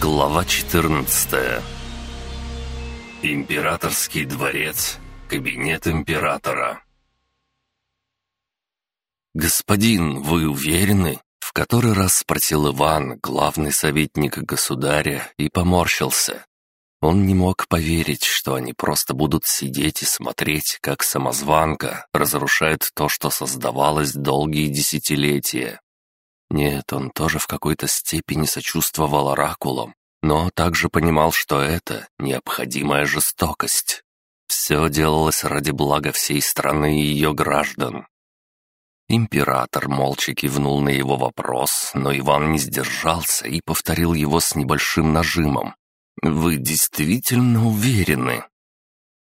Глава 14 Императорский дворец. Кабинет императора. «Господин, вы уверены?» — в который раз спросил Иван, главный советник государя, и поморщился. Он не мог поверить, что они просто будут сидеть и смотреть, как самозванка разрушает то, что создавалось долгие десятилетия. Нет, он тоже в какой-то степени сочувствовал оракулам, но также понимал, что это необходимая жестокость. Все делалось ради блага всей страны и ее граждан. Император молча кивнул на его вопрос, но Иван не сдержался и повторил его с небольшим нажимом. «Вы действительно уверены?»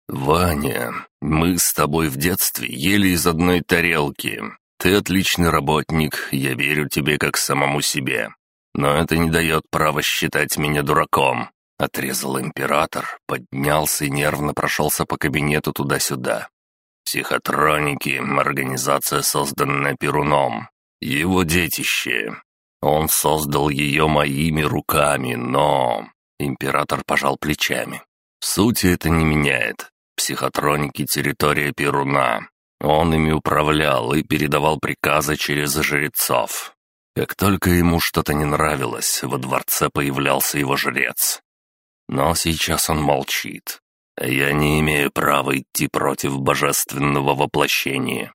«Ваня, мы с тобой в детстве ели из одной тарелки. Ты отличный работник, я верю тебе как самому себе. Но это не дает права считать меня дураком», — отрезал император, поднялся и нервно прошелся по кабинету туда-сюда. «Психотроники — организация, созданная Перуном. Его детище. Он создал ее моими руками, но...» Император пожал плечами. «В сути это не меняет. Психотроники — территория Перуна. Он ими управлял и передавал приказы через жрецов. Как только ему что-то не нравилось, во дворце появлялся его жрец. Но сейчас он молчит. Я не имею права идти против божественного воплощения.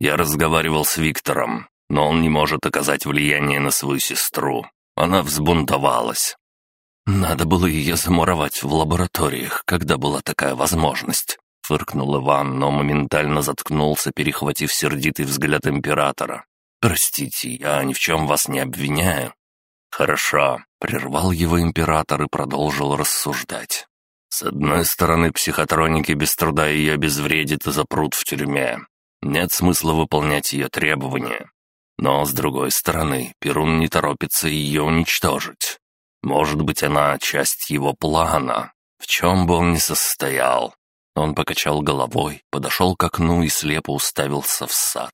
Я разговаривал с Виктором, но он не может оказать влияние на свою сестру. Она взбунтовалась. Надо было ее замуровать в лабораториях, когда была такая возможность. Фыркнул Иван, но моментально заткнулся, перехватив сердитый взгляд императора. «Простите, я ни в чем вас не обвиняю». «Хорошо», — прервал его император и продолжил рассуждать. «С одной стороны, психотроники без труда ее обезвредят и запрут в тюрьме. Нет смысла выполнять ее требования. Но, с другой стороны, Перун не торопится ее уничтожить. Может быть, она часть его плана, в чем бы он ни состоял. Он покачал головой, подошел к окну и слепо уставился в сад.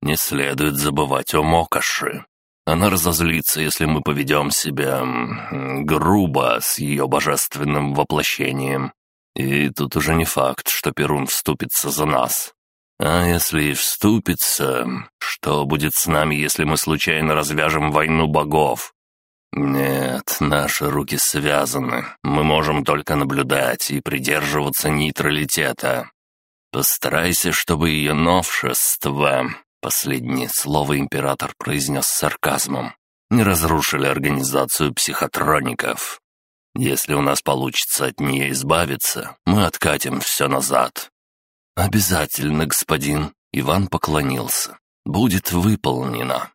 «Не следует забывать о Мокоши. Она разозлится, если мы поведем себя грубо с ее божественным воплощением. И тут уже не факт, что Перун вступится за нас. А если и вступится, что будет с нами, если мы случайно развяжем войну богов? «Нет, наши руки связаны. Мы можем только наблюдать и придерживаться нейтралитета. Постарайся, чтобы ее новшество...» Последнее слово император произнес с сарказмом. «Не разрушили организацию психотроников. Если у нас получится от нее избавиться, мы откатим все назад». «Обязательно, господин», — Иван поклонился. «Будет выполнено».